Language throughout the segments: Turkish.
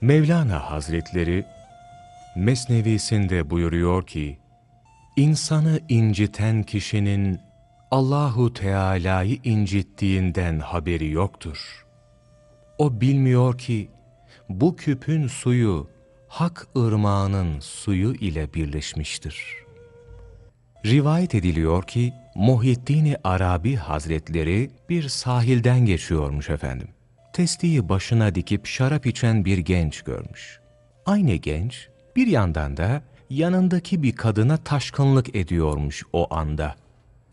Mevlana Hazretleri Mesnevisinde buyuruyor ki, İnsanı inciten kişinin Allahu Teala'yı incittiğinden haberi yoktur. O bilmiyor ki bu küpün suyu hak ırmağının suyu ile birleşmiştir. Rivayet ediliyor ki Muhyiddin Arabi Hazretleri bir sahilden geçiyormuş efendim. Testiyi başına dikip şarap içen bir genç görmüş. Aynı genç bir yandan da yanındaki bir kadına taşkınlık ediyormuş o anda.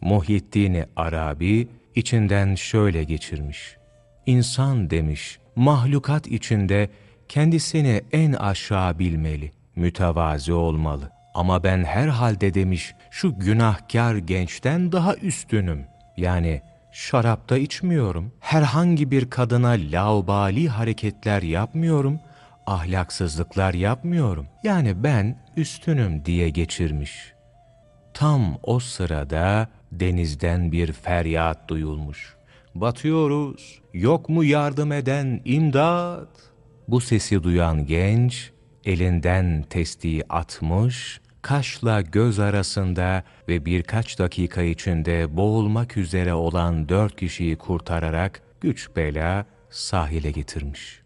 Muhyiddin Arabi içinden şöyle geçirmiş. İnsan demiş, mahlukat içinde kendisini en aşağı bilmeli, mütevazi olmalı. Ama ben herhalde demiş, şu günahkar gençten daha üstünüm. Yani şarapta içmiyorum, herhangi bir kadına laubali hareketler yapmıyorum, ahlaksızlıklar yapmıyorum. Yani ben üstünüm diye geçirmiş. Tam o sırada denizden bir feryat duyulmuş. Batıyoruz, yok mu yardım eden imdat? Bu sesi duyan genç elinden testiyi atmış, kaşla göz arasında ve birkaç dakika içinde boğulmak üzere olan dört kişiyi kurtararak güç bela sahile getirmiş.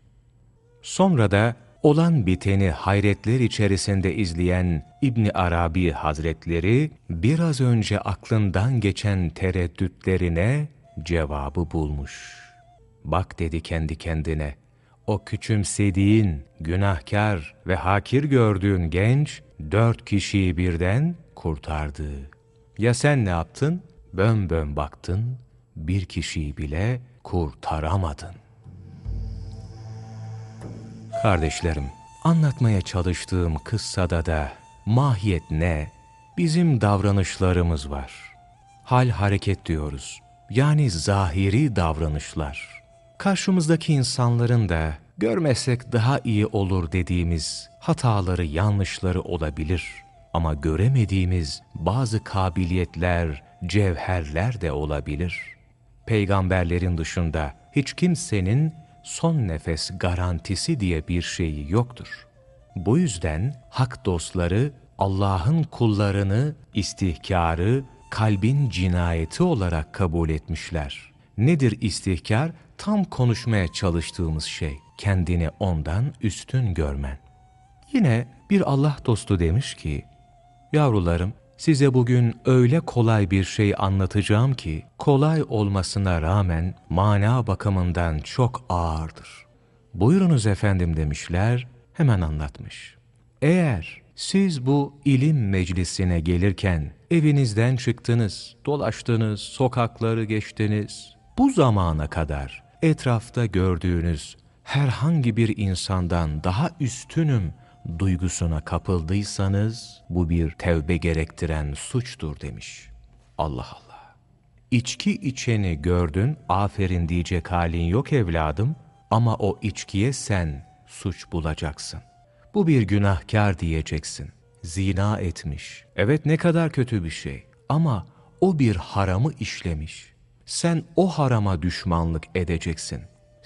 Sonra da olan biteni hayretler içerisinde izleyen İbni Arabi Hazretleri biraz önce aklından geçen tereddütlerine cevabı bulmuş. Bak dedi kendi kendine, o küçümsediğin, günahkar ve hakir gördüğün genç dört kişiyi birden kurtardı. Ya sen ne yaptın? Bön bön baktın, bir kişiyi bile kurtaramadın. Kardeşlerim, anlatmaya çalıştığım kıssada da mahiyet ne? Bizim davranışlarımız var. Hal hareket diyoruz. Yani zahiri davranışlar. Karşımızdaki insanların da görmesek daha iyi olur dediğimiz hataları, yanlışları olabilir. Ama göremediğimiz bazı kabiliyetler, cevherler de olabilir. Peygamberlerin dışında hiç kimsenin son nefes garantisi diye bir şeyi yoktur. Bu yüzden hak dostları Allah'ın kullarını istihkarı kalbin cinayeti olarak kabul etmişler. Nedir istihkar? Tam konuşmaya çalıştığımız şey. Kendini ondan üstün görmen. Yine bir Allah dostu demiş ki, Yavrularım, size bugün öyle kolay bir şey anlatacağım ki, kolay olmasına rağmen mana bakımından çok ağırdır. Buyurunuz efendim demişler, hemen anlatmış. Eğer siz bu ilim meclisine gelirken evinizden çıktınız, dolaştınız, sokakları geçtiniz, bu zamana kadar etrafta gördüğünüz herhangi bir insandan daha üstünüm duygusuna kapıldıysanız bu bir tevbe gerektiren suçtur demiş. Allah Allah. İçki içeni gördün, aferin diyecek halin yok evladım ama o içkiye sen suç bulacaksın. Bu bir günahkar diyeceksin. Zina etmiş. Evet ne kadar kötü bir şey ama o bir haramı işlemiş. Sen o harama düşmanlık edeceksin.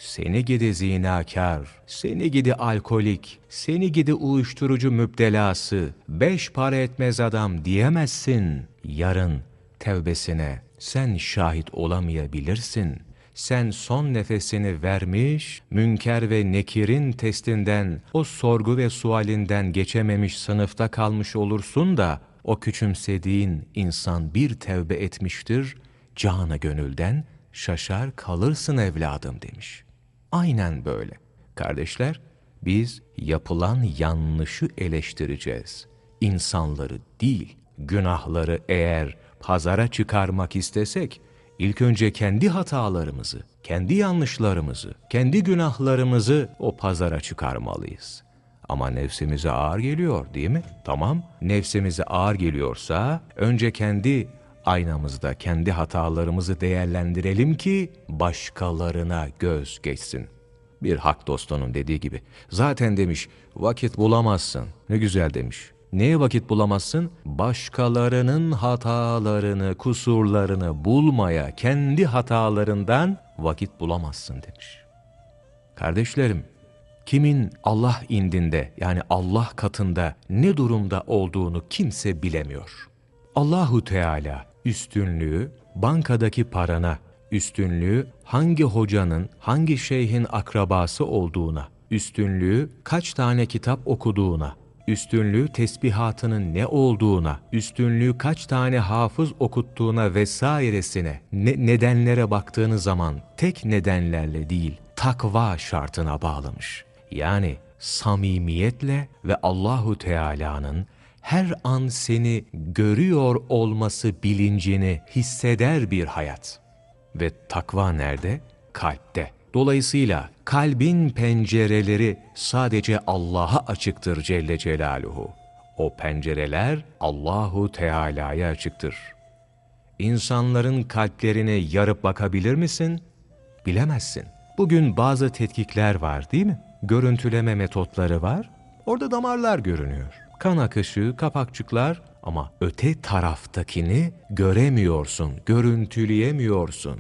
Seni gidi zinakar, seni gidi alkolik, seni gidi uyuşturucu müptelası, beş para etmez adam diyemezsin. Yarın tevbesine sen şahit olamayabilirsin. Sen son nefesini vermiş, münker ve nekirin testinden, o sorgu ve sualinden geçememiş sınıfta kalmış olursun da, o küçümsediğin insan bir tevbe etmiştir, canı gönülden şaşar kalırsın evladım demiş. Aynen böyle. Kardeşler, biz yapılan yanlışı eleştireceğiz. İnsanları değil, günahları eğer pazara çıkarmak istesek, ilk önce kendi hatalarımızı, kendi yanlışlarımızı, kendi günahlarımızı o pazara çıkarmalıyız. Ama nefsimize ağır geliyor değil mi? Tamam, nefsimize ağır geliyorsa önce kendi aynamızda kendi hatalarımızı değerlendirelim ki başkalarına göz geçsin. Bir hak dostunun dediği gibi. Zaten demiş vakit bulamazsın. Ne güzel demiş. Neye vakit bulamazsın? Başkalarının hatalarını, kusurlarını bulmaya, kendi hatalarından vakit bulamazsın demiş. Kardeşlerim, kimin Allah indinde yani Allah katında ne durumda olduğunu kimse bilemiyor. Allahu Teala üstünlüğü bankadaki parana, üstünlüğü hangi hocanın, hangi şeyhin akrabası olduğuna, üstünlüğü kaç tane kitap okuduğuna, üstünlüğü tesbihatının ne olduğuna, üstünlüğü kaç tane hafız okuttuğuna vesairesine, ne, nedenlere baktığınız zaman tek nedenlerle değil, takva şartına bağlamış. Yani samimiyetle ve Allahu Teala'nın her an seni görüyor olması bilincini hisseder bir hayat. Ve takva nerede? Kalpte. Dolayısıyla kalbin pencereleri sadece Allah'a açıktır Celle Celaluhu. O pencereler Allahu Teala'ya açıktır. İnsanların kalplerini yarıp bakabilir misin? Bilemezsin. Bugün bazı tetkikler var değil mi? Görüntüleme metotları var. Orada damarlar görünüyor. Kan akışı, kapakçıklar ama öte taraftakini göremiyorsun, görüntüleyemiyorsun.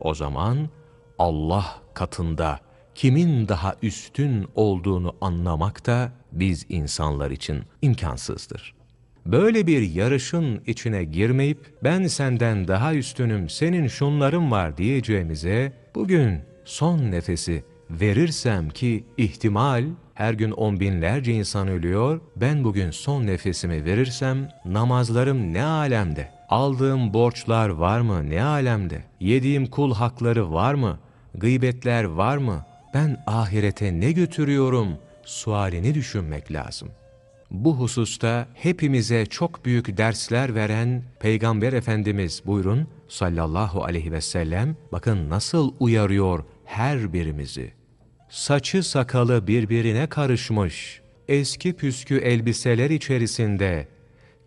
O zaman Allah katında kimin daha üstün olduğunu anlamak da biz insanlar için imkansızdır. Böyle bir yarışın içine girmeyip ben senden daha üstünüm, senin şunların var diyeceğimize bugün son nefesi verirsem ki ihtimal her gün on binlerce insan ölüyor, ben bugün son nefesimi verirsem namazlarım ne alemde? Aldığım borçlar var mı ne alemde? Yediğim kul hakları var mı? Gıybetler var mı? Ben ahirete ne götürüyorum? Sualini düşünmek lazım. Bu hususta hepimize çok büyük dersler veren Peygamber Efendimiz buyurun sallallahu aleyhi ve sellem bakın nasıl uyarıyor her birimizi. Saçı sakalı birbirine karışmış, eski püskü elbiseler içerisinde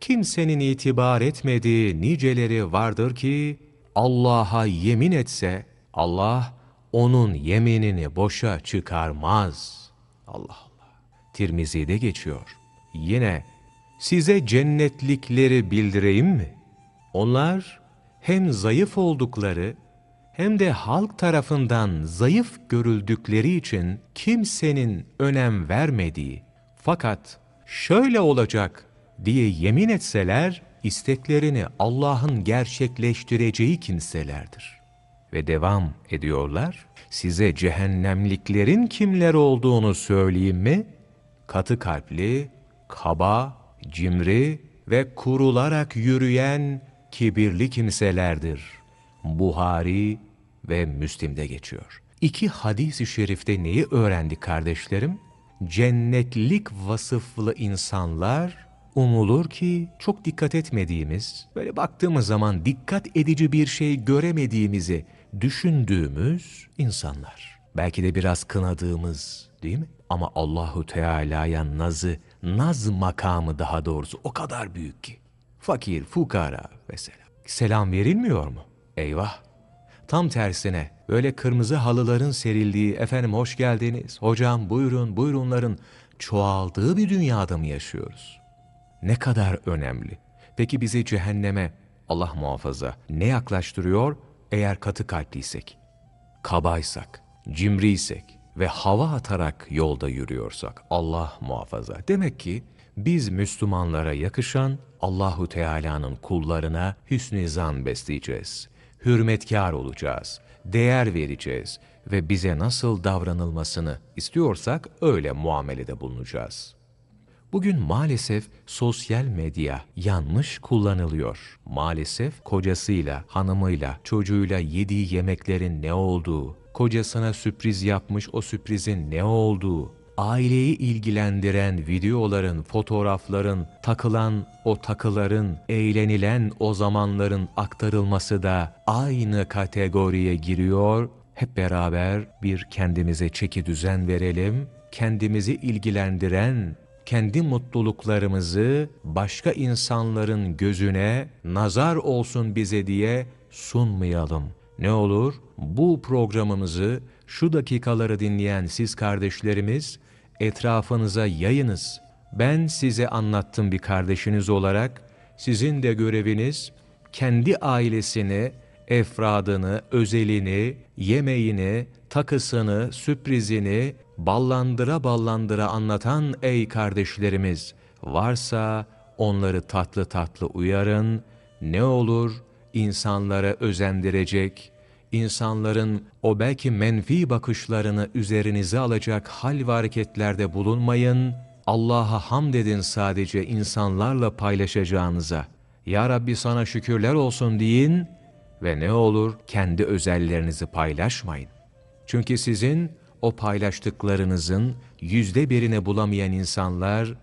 kimsenin itibar etmediği niceleri vardır ki Allah'a yemin etse Allah onun yeminini boşa çıkarmaz. Allah Allah. Tirmizi'de geçiyor. Yine size cennetlikleri bildireyim mi? Onlar hem zayıf oldukları hem de halk tarafından zayıf görüldükleri için kimsenin önem vermediği fakat şöyle olacak diye yemin etseler isteklerini Allah'ın gerçekleştireceği kimselerdir. Ve devam ediyorlar. Size cehennemliklerin kimler olduğunu söyleyeyim mi? Katı kalpli, kaba, cimri ve kurularak yürüyen kibirli kimselerdir. Buhari ve Müslim'de geçiyor. İki hadis-i şerifte neyi öğrendik kardeşlerim? Cennetlik vasıflı insanlar umulur ki çok dikkat etmediğimiz, böyle baktığımız zaman dikkat edici bir şey göremediğimizi düşündüğümüz insanlar. Belki de biraz kınadığımız değil mi? Ama Allahu Teala'ya nazı, naz makamı daha doğrusu o kadar büyük ki. Fakir, fukara mesela. Selam verilmiyor mu? Eyvah! Tam tersine böyle kırmızı halıların serildiği, efendim hoş geldiniz, hocam buyurun, buyurunların çoğaldığı bir dünyada mı yaşıyoruz? Ne kadar önemli. Peki bizi cehenneme, Allah muhafaza, ne yaklaştırıyor eğer katı kalpliysek, kabaysak, cimriysek ve hava atarak yolda yürüyorsak Allah muhafaza. Demek ki biz Müslümanlara yakışan Allahu Teala'nın kullarına hüsnü zan besleyeceğiz. Hürmetkar olacağız, değer vereceğiz ve bize nasıl davranılmasını istiyorsak öyle muamelede bulunacağız. Bugün maalesef sosyal medya yanlış kullanılıyor. Maalesef kocasıyla, hanımıyla, çocuğuyla yediği yemeklerin ne olduğu, kocasına sürpriz yapmış o sürprizin ne olduğu, aileyi ilgilendiren videoların, fotoğrafların, takılan o takıların, eğlenilen o zamanların aktarılması da aynı kategoriye giriyor. Hep beraber bir kendimize çeki düzen verelim, kendimizi ilgilendiren kendi mutluluklarımızı başka insanların gözüne nazar olsun bize diye sunmayalım. Ne olur bu programımızı şu dakikaları dinleyen siz kardeşlerimiz etrafınıza yayınız. Ben size anlattım bir kardeşiniz olarak sizin de göreviniz kendi ailesini, efradını, özelini, yemeğini, takısını, sürprizini ballandıra ballandıra anlatan ey kardeşlerimiz varsa onları tatlı tatlı uyarın. Ne olur insanlara özendirecek, insanların o belki menfi bakışlarını üzerinize alacak hal ve hareketlerde bulunmayın. Allah'a hamd edin sadece insanlarla paylaşacağınıza. Ya Rabbi sana şükürler olsun deyin ve ne olur kendi özellerinizi paylaşmayın. Çünkü sizin o paylaştıklarınızın yüzde birini bulamayan insanlar,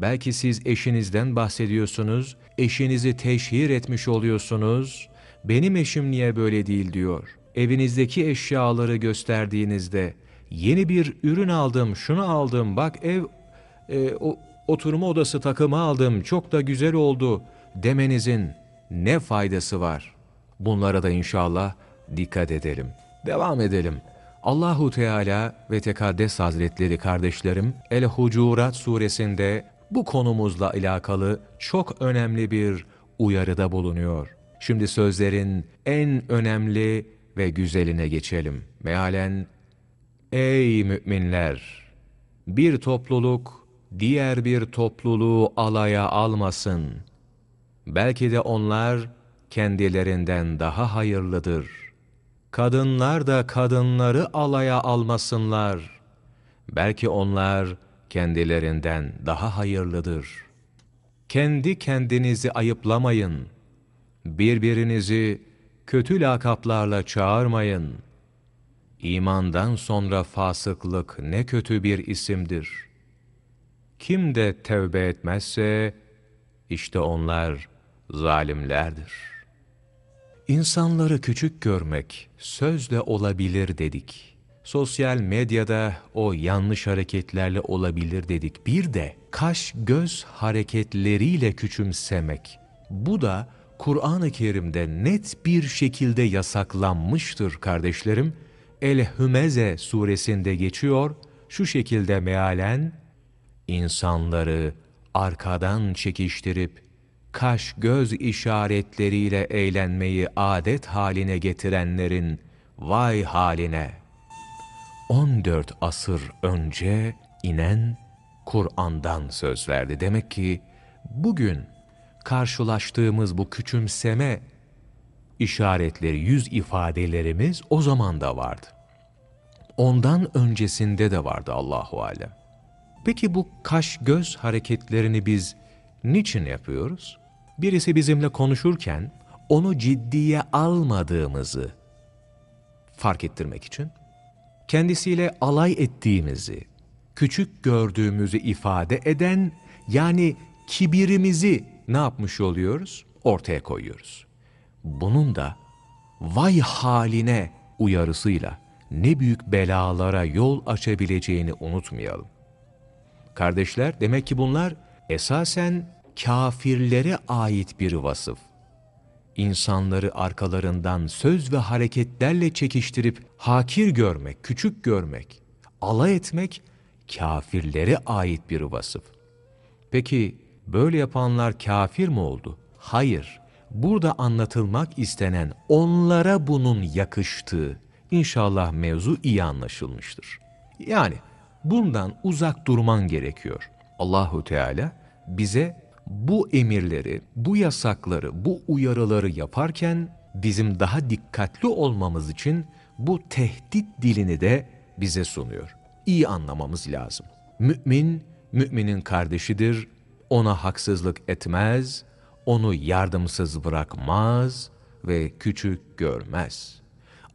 belki siz eşinizden bahsediyorsunuz, eşinizi teşhir etmiş oluyorsunuz, benim eşim niye böyle değil diyor. Evinizdeki eşyaları gösterdiğinizde, yeni bir ürün aldım, şunu aldım, bak ev, e, o, oturma odası takımı aldım, çok da güzel oldu demenizin ne faydası var? Bunlara da inşallah dikkat edelim. Devam edelim. Allahu Teala ve Tekaddes Hazretleri kardeşlerim El-Hucurat suresinde bu konumuzla alakalı çok önemli bir uyarıda bulunuyor. Şimdi sözlerin en önemli ve güzeline geçelim. Mealen, Ey müminler! Bir topluluk diğer bir topluluğu alaya almasın. Belki de onlar kendilerinden daha hayırlıdır.'' kadınlar da kadınları alaya almasınlar. Belki onlar kendilerinden daha hayırlıdır. Kendi kendinizi ayıplamayın. Birbirinizi kötü lakaplarla çağırmayın. İmandan sonra fasıklık ne kötü bir isimdir. Kim de tevbe etmezse, işte onlar zalimlerdir.'' İnsanları küçük görmek sözle olabilir dedik. Sosyal medyada o yanlış hareketlerle olabilir dedik. Bir de kaş göz hareketleriyle küçümsemek. Bu da Kur'an-ı Kerim'de net bir şekilde yasaklanmıştır kardeşlerim. El-Hümeze suresinde geçiyor. Şu şekilde mealen insanları arkadan çekiştirip kaş göz işaretleriyle eğlenmeyi adet haline getirenlerin vay haline. 14 asır önce inen Kur'an'dan söz verdi. Demek ki bugün karşılaştığımız bu küçümseme işaretleri, yüz ifadelerimiz o zaman da vardı. Ondan öncesinde de vardı Allahu alem. Peki bu kaş göz hareketlerini biz niçin yapıyoruz? birisi bizimle konuşurken onu ciddiye almadığımızı fark ettirmek için, kendisiyle alay ettiğimizi, küçük gördüğümüzü ifade eden yani kibirimizi ne yapmış oluyoruz? Ortaya koyuyoruz. Bunun da vay haline uyarısıyla ne büyük belalara yol açabileceğini unutmayalım. Kardeşler demek ki bunlar esasen kafirlere ait bir vasıf. İnsanları arkalarından söz ve hareketlerle çekiştirip hakir görmek, küçük görmek, alay etmek kafirlere ait bir vasıf. Peki böyle yapanlar kafir mi oldu? Hayır. Burada anlatılmak istenen onlara bunun yakıştığı inşallah mevzu iyi anlaşılmıştır. Yani bundan uzak durman gerekiyor. Allahu Teala bize bu emirleri, bu yasakları, bu uyarıları yaparken bizim daha dikkatli olmamız için bu tehdit dilini de bize sunuyor. İyi anlamamız lazım. Mümin, müminin kardeşidir, ona haksızlık etmez, onu yardımsız bırakmaz ve küçük görmez.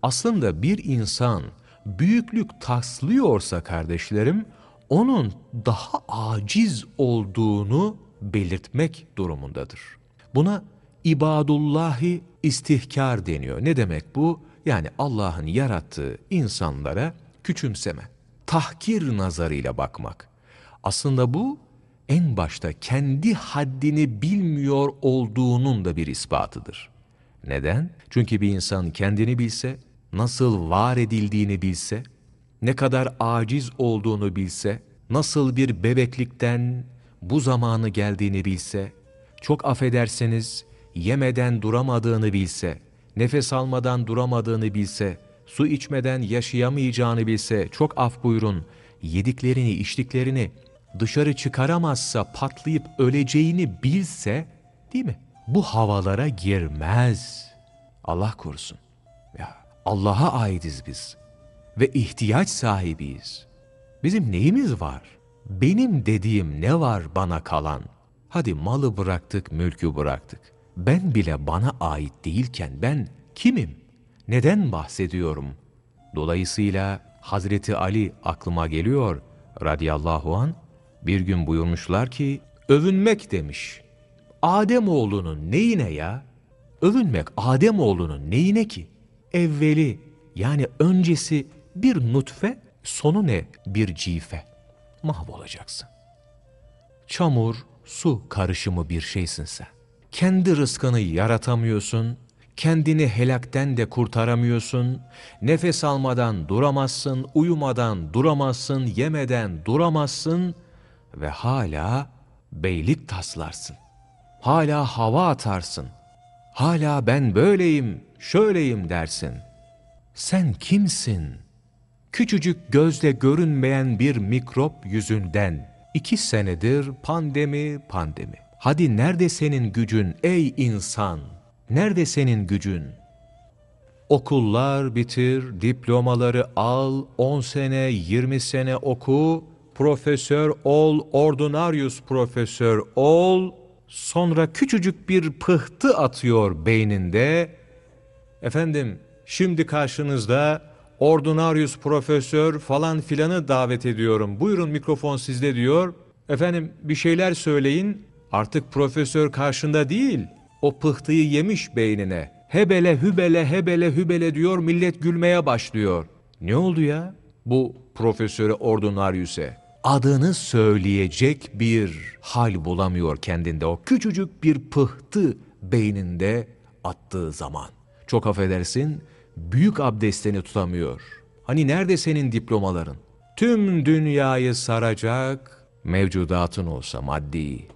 Aslında bir insan büyüklük taslıyorsa kardeşlerim, onun daha aciz olduğunu belirtmek durumundadır. Buna ibadullahi istihkar deniyor. Ne demek bu? Yani Allah'ın yarattığı insanlara küçümseme, tahkir nazarıyla bakmak. Aslında bu en başta kendi haddini bilmiyor olduğunun da bir ispatıdır. Neden? Çünkü bir insan kendini bilse, nasıl var edildiğini bilse, ne kadar aciz olduğunu bilse, nasıl bir bebeklikten, bu zamanı geldiğini bilse, çok affederseniz yemeden duramadığını bilse, nefes almadan duramadığını bilse, su içmeden yaşayamayacağını bilse, çok af buyurun, yediklerini, içtiklerini dışarı çıkaramazsa patlayıp öleceğini bilse, değil mi? Bu havalara girmez. Allah korusun. Ya Allah'a aitiz biz ve ihtiyaç sahibiyiz. Bizim neyimiz var? Benim dediğim ne var bana kalan? Hadi malı bıraktık, mülkü bıraktık. Ben bile bana ait değilken ben kimim? Neden bahsediyorum? Dolayısıyla Hazreti Ali aklıma geliyor radıyallahu an bir gün buyurmuşlar ki övünmek demiş. Adem oğlunun neyine ya? Övünmek Adem oğlunun neyine ki? Evveli yani öncesi bir nutfe, sonu ne? Bir cife. Mahvolacaksın. Çamur, su karışımı bir şeysin sen. Kendi rızkını yaratamıyorsun, kendini helakten de kurtaramıyorsun, nefes almadan duramazsın, uyumadan duramazsın, yemeden duramazsın ve hala beylik taslarsın. Hala hava atarsın. Hala ben böyleyim, şöyleyim dersin. Sen kimsin? Küçücük gözle görünmeyen bir mikrop yüzünden iki senedir pandemi pandemi. Hadi nerede senin gücün ey insan? Nerede senin gücün? Okullar bitir, diplomaları al, 10 sene, 20 sene oku, profesör ol, ordinarius profesör ol, sonra küçücük bir pıhtı atıyor beyninde. Efendim, şimdi karşınızda ordinarius profesör falan filanı davet ediyorum. Buyurun mikrofon sizde diyor. Efendim bir şeyler söyleyin. Artık profesör karşında değil. O pıhtıyı yemiş beynine. Hebele hübele hebele hübele diyor millet gülmeye başlıyor. Ne oldu ya? Bu profesöre ordinarius'e adını söyleyecek bir hal bulamıyor kendinde o küçücük bir pıhtı beyninde attığı zaman. Çok affedersin büyük abdestini tutamıyor. Hani nerede senin diplomaların? Tüm dünyayı saracak mevcudatın olsa maddi,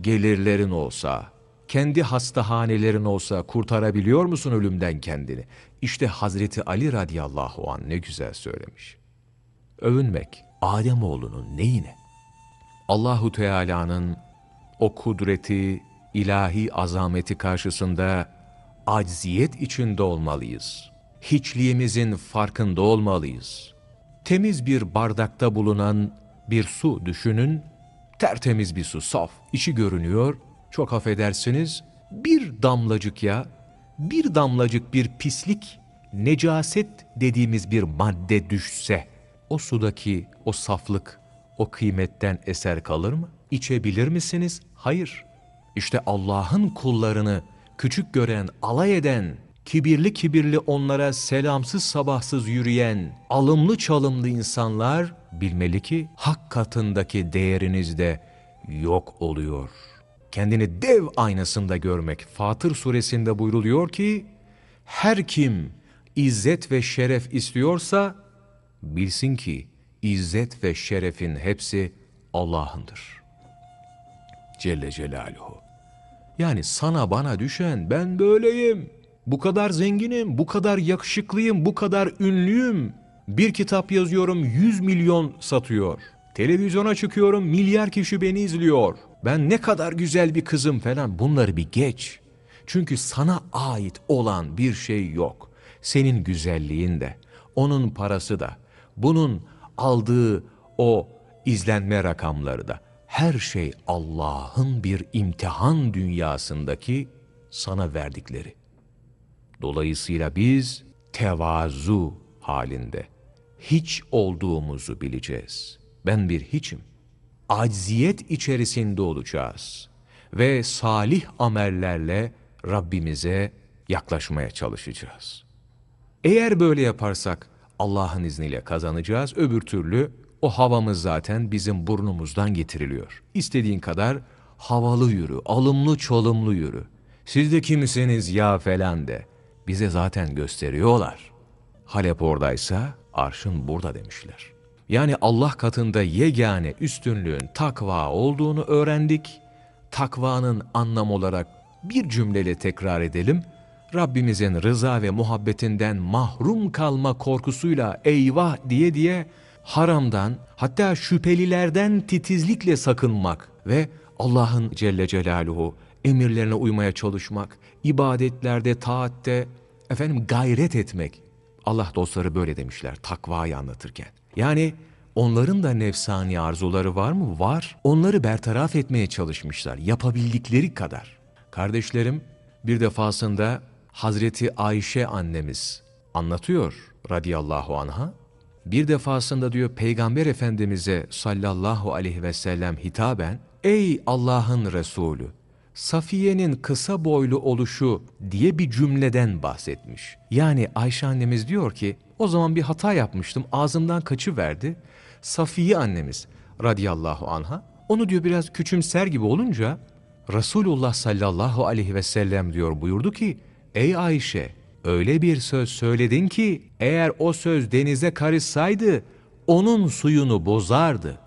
gelirlerin olsa, kendi hastahanelerin olsa kurtarabiliyor musun ölümden kendini? İşte Hazreti Ali radıyallahu an ne güzel söylemiş. Övünmek Ademoğlunun neyine? Allahu Teala'nın o kudreti, ilahi azameti karşısında acziyet içinde olmalıyız. Hiçliğimizin farkında olmalıyız. Temiz bir bardakta bulunan bir su düşünün, tertemiz bir su, saf, içi görünüyor. Çok affedersiniz, bir damlacık ya, bir damlacık bir pislik, necaset dediğimiz bir madde düşse, o sudaki o saflık, o kıymetten eser kalır mı? İçebilir misiniz? Hayır. İşte Allah'ın kullarını küçük gören, alay eden, kibirli kibirli onlara selamsız sabahsız yürüyen, alımlı çalımlı insanlar bilmeli ki hak katındaki değeriniz de yok oluyor. Kendini dev aynasında görmek Fatır suresinde buyruluyor ki her kim izzet ve şeref istiyorsa bilsin ki izzet ve şerefin hepsi Allah'ındır. Celle Celaluhu. Yani sana bana düşen ben böyleyim. Bu kadar zenginim, bu kadar yakışıklıyım, bu kadar ünlüyüm. Bir kitap yazıyorum 100 milyon satıyor. Televizyona çıkıyorum milyar kişi beni izliyor. Ben ne kadar güzel bir kızım falan bunları bir geç. Çünkü sana ait olan bir şey yok. Senin güzelliğin de, onun parası da, bunun aldığı o izlenme rakamları da her şey Allah'ın bir imtihan dünyasındaki sana verdikleri. Dolayısıyla biz tevazu halinde hiç olduğumuzu bileceğiz. Ben bir hiçim. Acziyet içerisinde olacağız ve salih amellerle Rabbimize yaklaşmaya çalışacağız. Eğer böyle yaparsak Allah'ın izniyle kazanacağız. Öbür türlü o havamız zaten bizim burnumuzdan getiriliyor. İstediğin kadar havalı yürü, alımlı çolumlu yürü. Siz de kimsiniz ya falan de. Bize zaten gösteriyorlar. Halep oradaysa arşın burada demişler. Yani Allah katında yegane üstünlüğün takva olduğunu öğrendik. Takvanın anlam olarak bir cümleyle tekrar edelim. Rabbimizin rıza ve muhabbetinden mahrum kalma korkusuyla eyvah diye diye haramdan hatta şüphelilerden titizlikle sakınmak ve Allah'ın Celle Celaluhu emirlerine uymaya çalışmak, ibadetlerde, taatte, efendim gayret etmek. Allah dostları böyle demişler takvayı anlatırken. Yani onların da nefsani arzuları var mı? Var. Onları bertaraf etmeye çalışmışlar yapabildikleri kadar. Kardeşlerim bir defasında Hazreti Ayşe annemiz anlatıyor radiyallahu anha. Bir defasında diyor Peygamber Efendimiz'e sallallahu aleyhi ve sellem hitaben Ey Allah'ın Resulü Safiye'nin kısa boylu oluşu diye bir cümleden bahsetmiş. Yani Ayşe annemiz diyor ki o zaman bir hata yapmıştım ağzımdan kaçıverdi. Safiye annemiz radiyallahu anha onu diyor biraz küçümser gibi olunca Resulullah sallallahu aleyhi ve sellem diyor buyurdu ki Ey Ayşe öyle bir söz söyledin ki eğer o söz denize karışsaydı onun suyunu bozardı.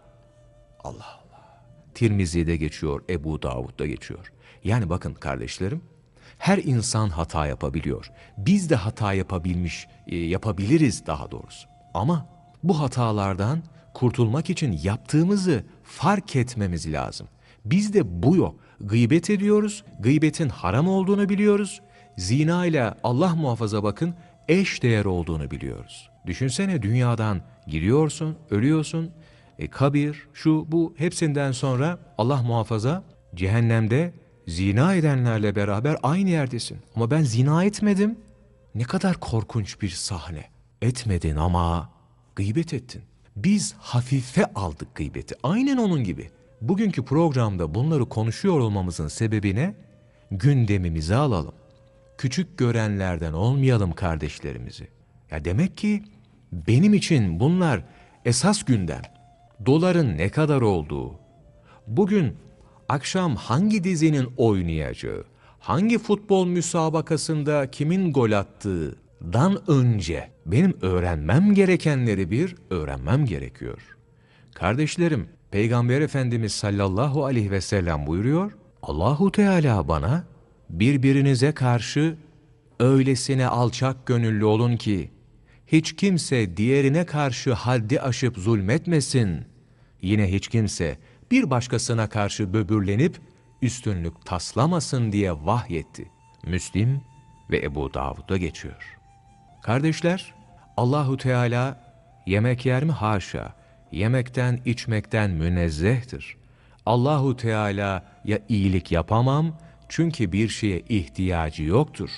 Allah Allah. Tirmizi'de geçiyor, Ebu Davud'da geçiyor. Yani bakın kardeşlerim, her insan hata yapabiliyor. Biz de hata yapabilmiş, e, yapabiliriz daha doğrusu. Ama bu hatalardan kurtulmak için yaptığımızı fark etmemiz lazım. Bizde bu yok. Gıybet ediyoruz, gıybetin haram olduğunu biliyoruz. Zina ile Allah muhafaza bakın eş değer olduğunu biliyoruz. Düşünsene dünyadan giriyorsun, ölüyorsun, e, kabir, şu bu hepsinden sonra Allah muhafaza cehennemde zina edenlerle beraber aynı yerdesin. Ama ben zina etmedim. Ne kadar korkunç bir sahne. Etmedin ama gıybet ettin. Biz hafife aldık gıybeti. Aynen onun gibi. Bugünkü programda bunları konuşuyor olmamızın sebebine gündemimize alalım. Küçük görenlerden olmayalım kardeşlerimizi. Ya demek ki benim için bunlar esas gündem. Doların ne kadar olduğu, bugün akşam hangi dizinin oynayacağı, hangi futbol müsabakasında kimin gol attığından önce benim öğrenmem gerekenleri bir öğrenmem gerekiyor. Kardeşlerim, Peygamber Efendimiz sallallahu aleyhi ve sellem buyuruyor, Allahu Teala bana birbirinize karşı öylesine alçak gönüllü olun ki hiç kimse diğerine karşı haddi aşıp zulmetmesin. Yine hiç kimse bir başkasına karşı böbürlenip üstünlük taslamasın diye vahyetti. Müslim ve Ebu Davud'da geçiyor. Kardeşler, Allahu Teala yemek yer mi? Haşa. Yemekten, içmekten münezzehtir. Allahu Teala ya iyilik yapamam çünkü bir şeye ihtiyacı yoktur.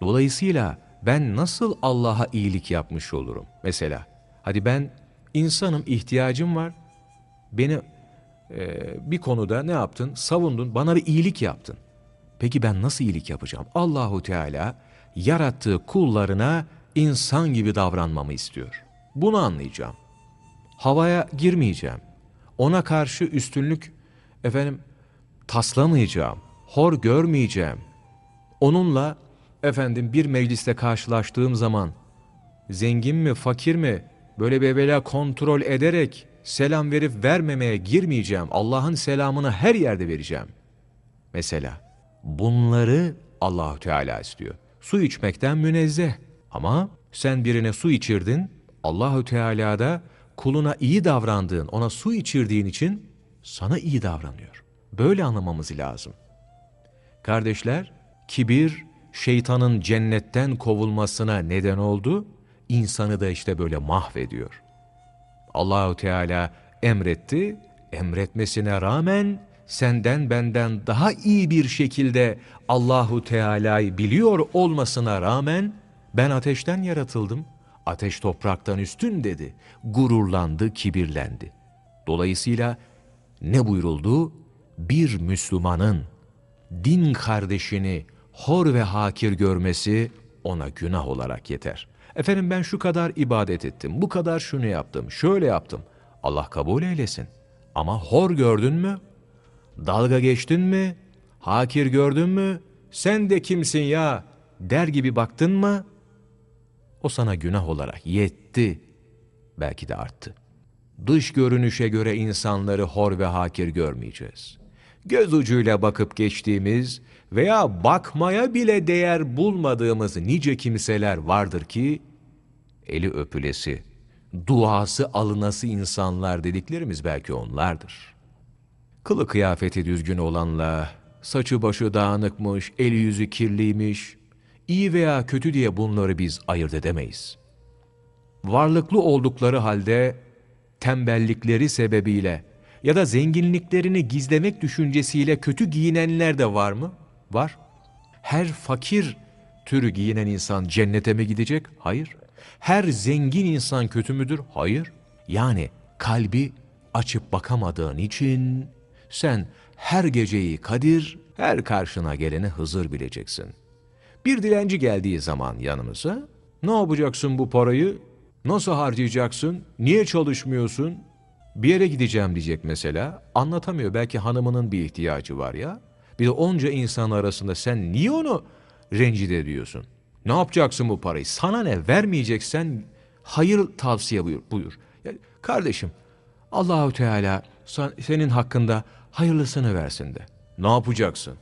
Dolayısıyla ben nasıl Allah'a iyilik yapmış olurum? Mesela hadi ben insanım ihtiyacım var. Beni e, bir konuda ne yaptın? Savundun, bana bir iyilik yaptın. Peki ben nasıl iyilik yapacağım? Allahu Teala yarattığı kullarına insan gibi davranmamı istiyor. Bunu anlayacağım. Havaya girmeyeceğim. Ona karşı üstünlük efendim taslamayacağım. Hor görmeyeceğim. Onunla efendim bir mecliste karşılaştığım zaman zengin mi fakir mi böyle bebela kontrol ederek selam verip vermemeye girmeyeceğim. Allah'ın selamını her yerde vereceğim. Mesela bunları Allahü Teala istiyor. Su içmekten münezzeh. Ama sen birine su içirdin. Allahü Teala da kuluna iyi davrandığın, ona su içirdiğin için sana iyi davranıyor. Böyle anlamamız lazım. Kardeşler, kibir şeytanın cennetten kovulmasına neden oldu. İnsanı da işte böyle mahvediyor. Allahu Teala emretti, emretmesine rağmen senden benden daha iyi bir şekilde Allahu Teala'yı biliyor olmasına rağmen ben ateşten yaratıldım. Ateş topraktan üstün dedi. Gururlandı, kibirlendi. Dolayısıyla ne buyuruldu? Bir Müslümanın din kardeşini hor ve hakir görmesi ona günah olarak yeter. Efendim ben şu kadar ibadet ettim, bu kadar şunu yaptım, şöyle yaptım. Allah kabul eylesin. Ama hor gördün mü? Dalga geçtin mi? Hakir gördün mü? Sen de kimsin ya? Der gibi baktın mı? O sana günah olarak yetti. Belki de arttı. Dış görünüşe göre insanları hor ve hakir görmeyeceğiz. Göz ucuyla bakıp geçtiğimiz veya bakmaya bile değer bulmadığımız nice kimseler vardır ki, eli öpülesi, duası alınası insanlar dediklerimiz belki onlardır. Kılı kıyafeti düzgün olanla, saçı başı dağınıkmış, eli yüzü kirliymiş, iyi veya kötü diye bunları biz ayırt edemeyiz. Varlıklı oldukları halde tembellikleri sebebiyle ya da zenginliklerini gizlemek düşüncesiyle kötü giyinenler de var mı? Var. Her fakir türü giyinen insan cennete mi gidecek? Hayır. Her zengin insan kötü müdür? Hayır. Yani kalbi açıp bakamadığın için sen her geceyi Kadir, her karşına geleni Hızır bileceksin. Bir dilenci geldiği zaman yanımıza, ne yapacaksın bu parayı? Nasıl harcayacaksın? Niye çalışmıyorsun? Bir yere gideceğim diyecek mesela. Anlatamıyor. Belki hanımının bir ihtiyacı var ya. Bir de onca insan arasında sen niye onu rencide ediyorsun? Ne yapacaksın bu parayı? Sana ne? Vermeyeceksen hayır tavsiye buyur. buyur. Ya, kardeşim Allahu Teala senin hakkında hayırlısını versin de. Ne yapacaksın?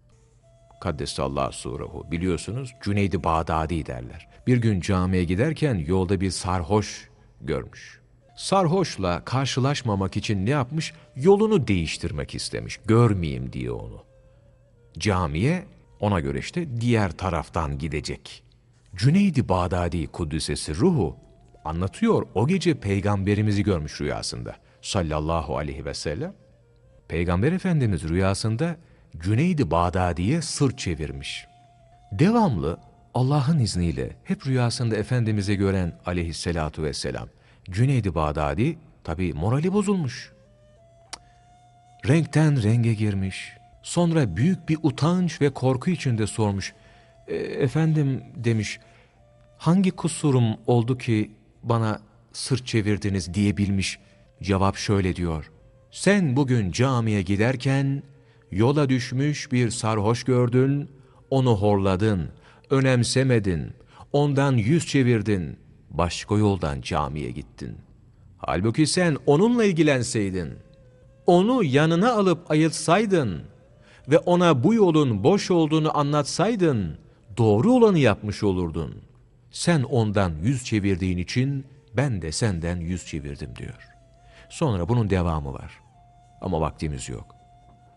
Kaddesallahu surehu. Biliyorsunuz Cüneydi Bağdadi derler. Bir gün camiye giderken yolda bir sarhoş görmüş. Sarhoşla karşılaşmamak için ne yapmış? Yolunu değiştirmek istemiş. Görmeyeyim diye onu. Camiye ona göre işte diğer taraftan gidecek. Cüneydi Bağdadi Kuddüsesi ruhu anlatıyor. O gece peygamberimizi görmüş rüyasında. Sallallahu aleyhi ve sellem. Peygamber Efendimiz rüyasında Cüneydi Bağdadi'ye sırt çevirmiş. Devamlı Allah'ın izniyle hep rüyasında Efendimiz'i gören aleyhissalatu vesselam Cüneydi Bağdadi tabi morali bozulmuş. Renkten renge girmiş. Sonra büyük bir utanç ve korku içinde sormuş. E, efendim demiş, hangi kusurum oldu ki bana sırt çevirdiniz diyebilmiş. Cevap şöyle diyor. Sen bugün camiye giderken yola düşmüş bir sarhoş gördün, onu horladın, önemsemedin, ondan yüz çevirdin, başka yoldan camiye gittin. Halbuki sen onunla ilgilenseydin, onu yanına alıp ayıltsaydın ve ona bu yolun boş olduğunu anlatsaydın, doğru olanı yapmış olurdun. Sen ondan yüz çevirdiğin için ben de senden yüz çevirdim diyor. Sonra bunun devamı var. Ama vaktimiz yok.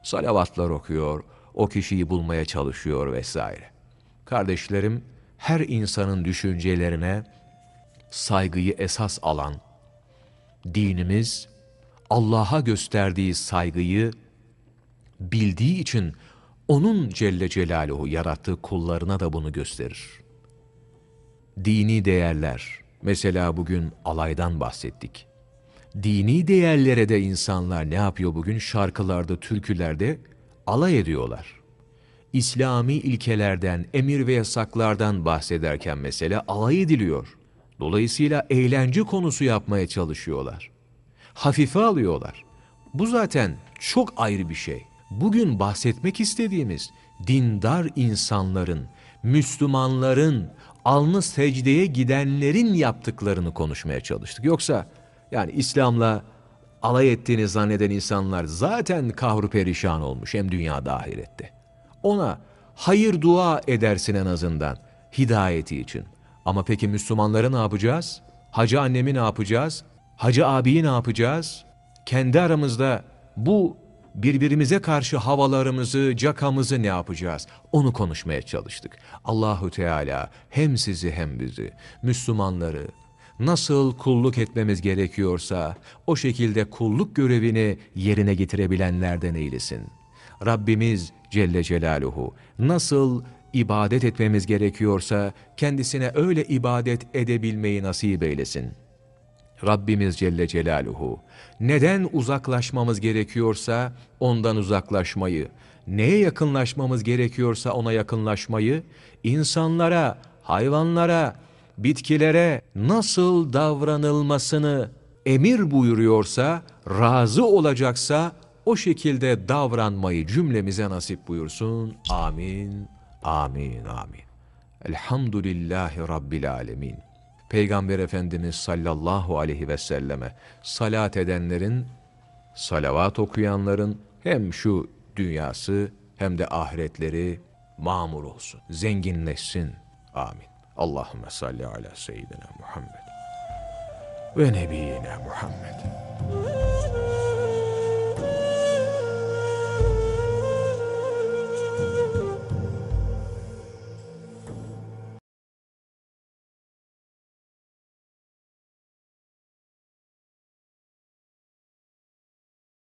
Salavatlar okuyor, o kişiyi bulmaya çalışıyor vesaire. Kardeşlerim, her insanın düşüncelerine saygıyı esas alan, dinimiz Allah'a gösterdiği saygıyı bildiği için onun Celle Celaluhu yarattığı kullarına da bunu gösterir. Dini değerler, mesela bugün alaydan bahsettik. Dini değerlere de insanlar ne yapıyor bugün? Şarkılarda, türkülerde alay ediyorlar. İslami ilkelerden, emir ve yasaklardan bahsederken mesela alay ediliyor. Dolayısıyla eğlence konusu yapmaya çalışıyorlar. Hafife alıyorlar. Bu zaten çok ayrı bir şey. Bugün bahsetmek istediğimiz dindar insanların, Müslümanların, alnı secdeye gidenlerin yaptıklarını konuşmaya çalıştık. Yoksa yani İslam'la alay ettiğini zanneden insanlar zaten kahru perişan olmuş hem dünyada ahirette. Ona hayır dua edersin en azından hidayeti için. Ama peki Müslümanları ne yapacağız? Hacı annemi ne yapacağız? Hacı abiyi ne yapacağız? Kendi aramızda bu birbirimize karşı havalarımızı, cakamızı ne yapacağız? Onu konuşmaya çalıştık. Allahu Teala hem sizi hem bizi, Müslümanları nasıl kulluk etmemiz gerekiyorsa o şekilde kulluk görevini yerine getirebilenlerden eylesin. Rabbimiz Celle Celaluhu nasıl ibadet etmemiz gerekiyorsa kendisine öyle ibadet edebilmeyi nasip eylesin. Rabbimiz Celle Celaluhu neden uzaklaşmamız gerekiyorsa ondan uzaklaşmayı, neye yakınlaşmamız gerekiyorsa ona yakınlaşmayı, insanlara, hayvanlara, bitkilere nasıl davranılmasını emir buyuruyorsa, razı olacaksa o şekilde davranmayı cümlemize nasip buyursun. Amin, amin, amin. Elhamdülillahi Rabbil alemin. Peygamber Efendimiz sallallahu aleyhi ve selleme salat edenlerin, salavat okuyanların hem şu dünyası hem de ahiretleri mamur olsun, zenginleşsin. Amin. Allahümme salli ala seyyidina Muhammed. ve nebiyyina Muhammed.